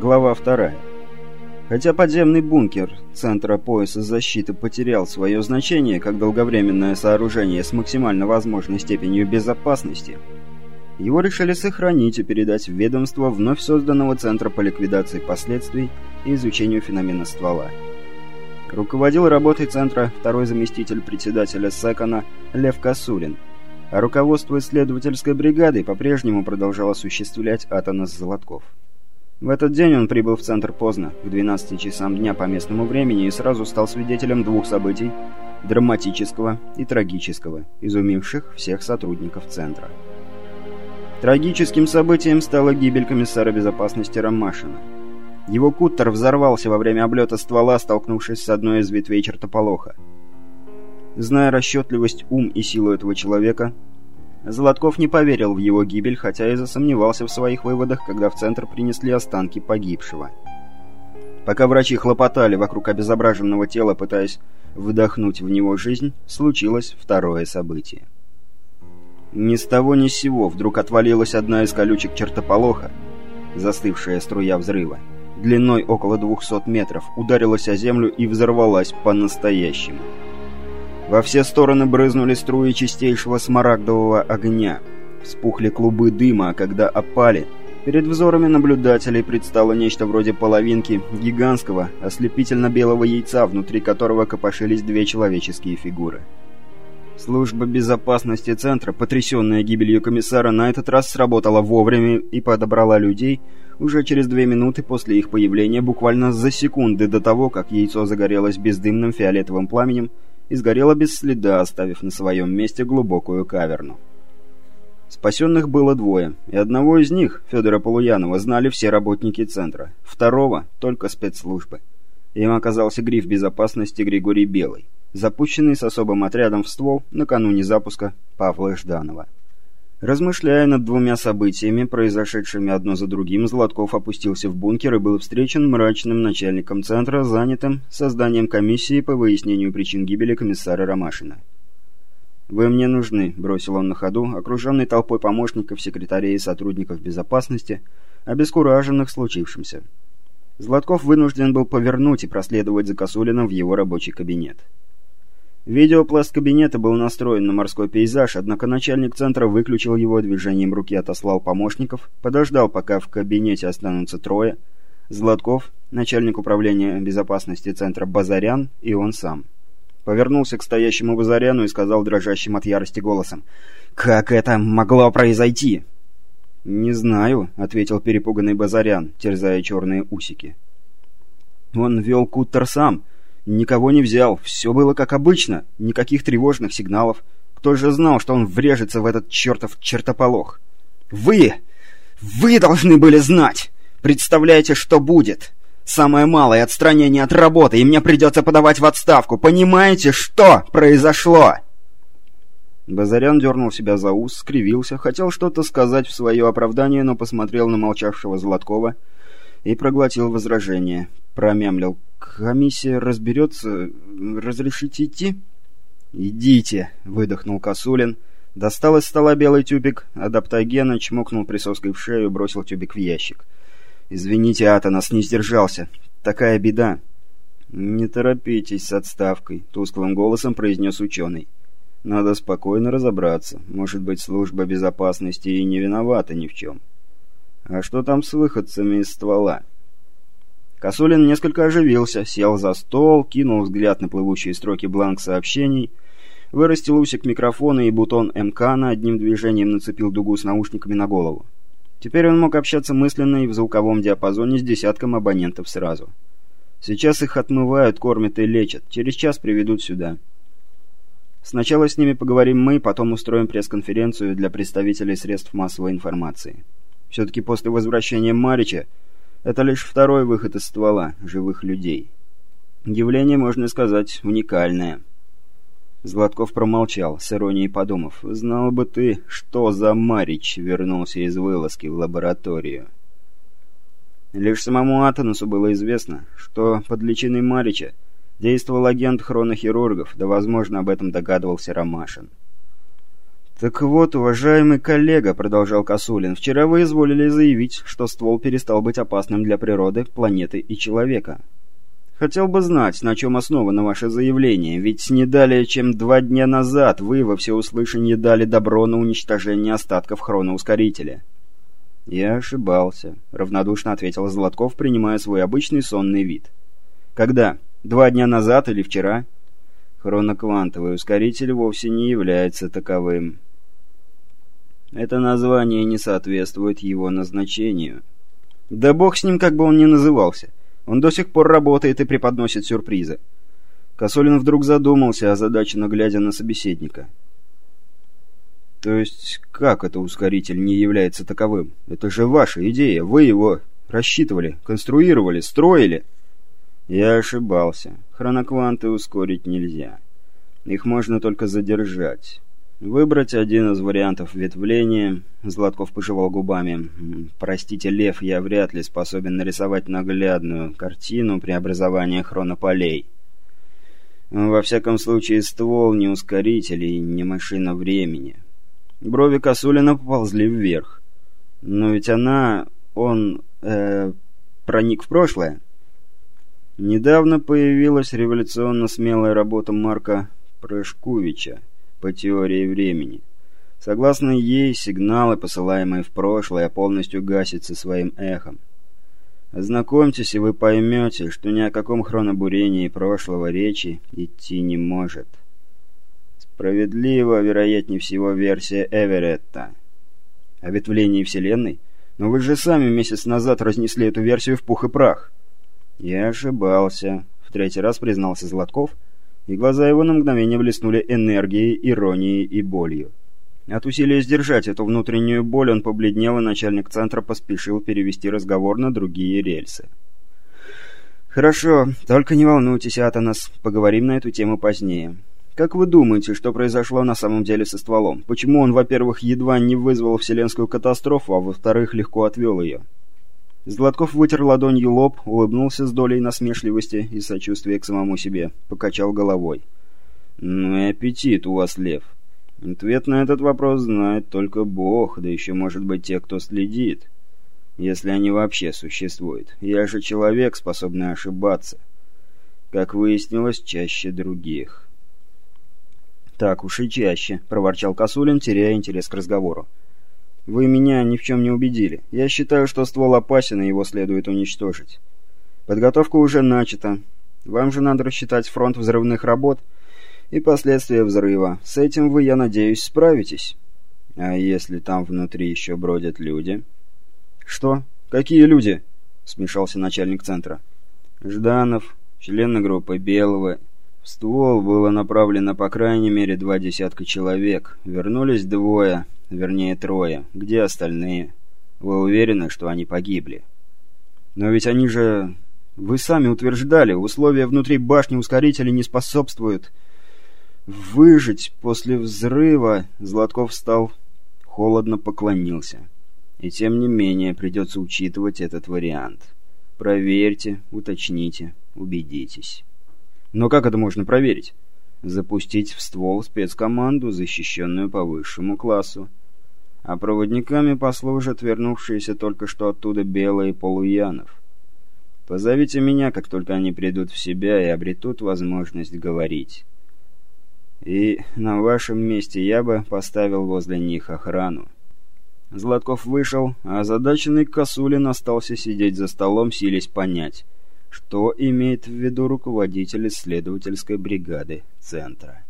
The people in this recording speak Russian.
Глава вторая. Хотя подземный бункер Центра пояса защиты потерял свое значение как долговременное сооружение с максимально возможной степенью безопасности, его решили сохранить и передать в ведомство вновь созданного Центра по ликвидации последствий и изучению феномена ствола. Руководил работой Центра второй заместитель председателя СЭКОНа Лев Косулин, а руководство исследовательской бригадой по-прежнему продолжал осуществлять Атанас Золотков. В этот день он прибыл в центр поздно, к 12 часам дня по местному времени, и сразу стал свидетелем двух событий, драматического и трагического, изумивших всех сотрудников центра. Трагическим событием стала гибель комиссара безопасности Ромашина. Его куттер взорвался во время облета ствола, столкнувшись с одной из ветвей чертополоха. Зная расчетливость, ум и силу этого человека, Золотков не поверил в его гибель, хотя и засомневался в своих выводах, когда в центр принесли останки погибшего. Пока врачи хлопотали вокруг обезображенного тела, пытаясь выдохнуть в него жизнь, случилось второе событие. Ни с того ни с сего вдруг отвалилась одна из колючек чертополоха, застывшая струя взрыва. Длиной около 200 метров ударилась о землю и взорвалась по-настоящему. Во все стороны брызнули струи чистейшего смарагдового огня. Вспухли клубы дыма, а когда опали, перед взорами наблюдателей предстало нечто вроде половинки гигантского, ослепительно-белого яйца, внутри которого копошились две человеческие фигуры. Служба безопасности центра, потрясенная гибелью комиссара, на этот раз сработала вовремя и подобрала людей уже через две минуты после их появления, буквально за секунды до того, как яйцо загорелось бездымным фиолетовым пламенем и сгорела без следа, оставив на своем месте глубокую каверну. Спасенных было двое, и одного из них, Федора Полуянова, знали все работники центра, второго — только спецслужбы. Им оказался гриф безопасности Григорий Белый, запущенный с особым отрядом в ствол накануне запуска Павла Жданова. Размышляя над двумя событиями, произошедшими одно за другим, Златков опустился в бункер и был встречен мрачным начальником центра, занятым созданием комиссии по выяснению причин гибели комиссара Ромашина. «Вы мне нужны», — бросил он на ходу, окруженный толпой помощников, секретарей и сотрудников безопасности, обескураженных случившимся. Златков вынужден был повернуть и проследовать за Косулиным в его рабочий кабинет. Видеопласт кабинета был настроен на морской пейзаж, однако начальник центра выключил его движением руки, отослал помощников, подождал, пока в кабинете останутся трое, Златков, начальник управления безопасности центра Базарян и он сам. Повернулся к стоящему Базаряну и сказал дрожащим от ярости голосом, «Как это могло произойти?» «Не знаю», — ответил перепуганный Базарян, терзая черные усики. «Он вел куттер сам», Никого не взял, все было как обычно, никаких тревожных сигналов. Кто же знал, что он врежется в этот чертов чертополох? Вы! Вы должны были знать! Представляете, что будет? Самое малое отстранение от работы, и мне придется подавать в отставку. Понимаете, что произошло?» Базарян дернул себя за ус, скривился, хотел что-то сказать в свое оправдание, но посмотрел на молчавшего Златкова и проглотил возражение. Промямлил. «Комиссия разберется. Разрешите идти?» «Идите», — выдохнул Косулин. Достал из стола белый тюбик, адаптогена, чмокнул присоской в шею, бросил тюбик в ящик. «Извините, Атанас, не сдержался. Такая беда». «Не торопитесь с отставкой», — тусклым голосом произнес ученый. «Надо спокойно разобраться. Может быть, служба безопасности и не виновата ни в чем». «А что там с выходцами из ствола?» Косулин несколько оживился, сел за стол, кинул взгляд на плывущие строки бланк сообщений, вырастил усик микрофона и бутон МК на одним движением нацепил дугу с наушниками на голову. Теперь он мог общаться мысленно и в звуковом диапазоне с десятком абонентов сразу. Сейчас их отмывают, кормят и лечат. Через час приведут сюда. Сначала с ними поговорим мы, потом устроим пресс-конференцию для представителей средств массовой информации. Все-таки после возвращения Марича это лишь второй выход из ствола живых людей. Явление, можно сказать, уникальное. Златков промолчал, с иронией подумав. «Знал бы ты, что за Марич вернулся из вылазки в лабораторию». Лишь самому Атонусу было известно, что под личиной Марича действовал агент хронохирургов, да, возможно, об этом догадывался Ромашин. «Так вот, уважаемый коллега», — продолжал Косулин, — «вчера вы изволили заявить, что ствол перестал быть опасным для природы, планеты и человека. Хотел бы знать, на чем основано ваше заявление, ведь не далее, чем два дня назад вы во всеуслышание дали добро на уничтожение остатков хроноускорителя». «Я ошибался», — равнодушно ответил Златков, принимая свой обычный сонный вид. «Когда? Два дня назад или вчера?» Хроноквантовый ускоритель вовсе не является таковым. Это название не соответствует его назначению. Да бог с ним, как бы он ни назывался. Он до сих пор работает и преподносит сюрпризы. Косолин вдруг задумался, озадаченно глядя на собеседника. То есть, как это ускоритель не является таковым? Это же ваша идея, вы его рассчитывали, конструировали, строили. Я ошибался. Хронокванты ускорить нельзя. Их можно только задержать. Выбрать один из вариантов ветвления. Златков пожевал губами. Простите, Лев, я вряд ли способен нарисовать наглядную картину преобразования хронополей. Во всяком случае, ствол не ускоритель и не машина времени. Брови Косулина поползли вверх. Но ведь она... он... э проник в прошлое. Недавно появилась революционно смелая работа Марка Прышкувича по теории времени. Согласно ей, сигналы, посылаемые в прошлое, полностью гасятся своим эхом. Ознакомьтесь, и вы поймете, что ни о каком хронобурении прошлого речи идти не может. Справедливо, вероятнее всего, версия Эверетта. О ветвлении Вселенной? Но вы же сами месяц назад разнесли эту версию в пух и прах. «Я ошибался», — в третий раз признался Златков, и глаза его на мгновение блеснули энергией, иронией и болью. От усилия сдержать эту внутреннюю боль он побледнел, и начальник центра поспешил перевести разговор на другие рельсы. «Хорошо, только не волнуйтесь, Атанас, поговорим на эту тему позднее. Как вы думаете, что произошло на самом деле со стволом? Почему он, во-первых, едва не вызвал вселенскую катастрофу, а во-вторых, легко отвел ее?» Златков вытер ладонью лоб, улыбнулся с долей насмешливости и сочувствия к самому себе, покачал головой. «Ну и аппетит у вас, Лев. Ответ на этот вопрос знает только Бог, да еще, может быть, те, кто следит. Если они вообще существуют. Я же человек, способный ошибаться. Как выяснилось, чаще других». «Так уж и чаще», — проворчал Косулин, теряя интерес к разговору. Вы меня ни в чем не убедили. Я считаю, что ствол опасен, и его следует уничтожить. Подготовка уже начата. Вам же надо рассчитать фронт взрывных работ и последствия взрыва. С этим вы, я надеюсь, справитесь. А если там внутри еще бродят люди? Что? Какие люди? Смешался начальник центра. Жданов, члены группы Белого. В ствол было направлено по крайней мере два десятка человек. Вернулись двое, Вернее, трое. Где остальные? Вы уверены, что они погибли? Но ведь они же... Вы сами утверждали, условия внутри башни ускорителя не способствуют. Выжить после взрыва... Златков встал, холодно поклонился. И тем не менее придется учитывать этот вариант. Проверьте, уточните, убедитесь. Но как это можно проверить? Запустить в ствол спецкоманду, защищенную по высшему классу а проводниками послужат вернувшиеся только что оттуда белые полуянов. Позовите меня, как только они придут в себя и обретут возможность говорить. И на вашем месте я бы поставил возле них охрану. Златков вышел, а озадаченный Косулин остался сидеть за столом, силясь понять, что имеет в виду руководитель исследовательской бригады Центра.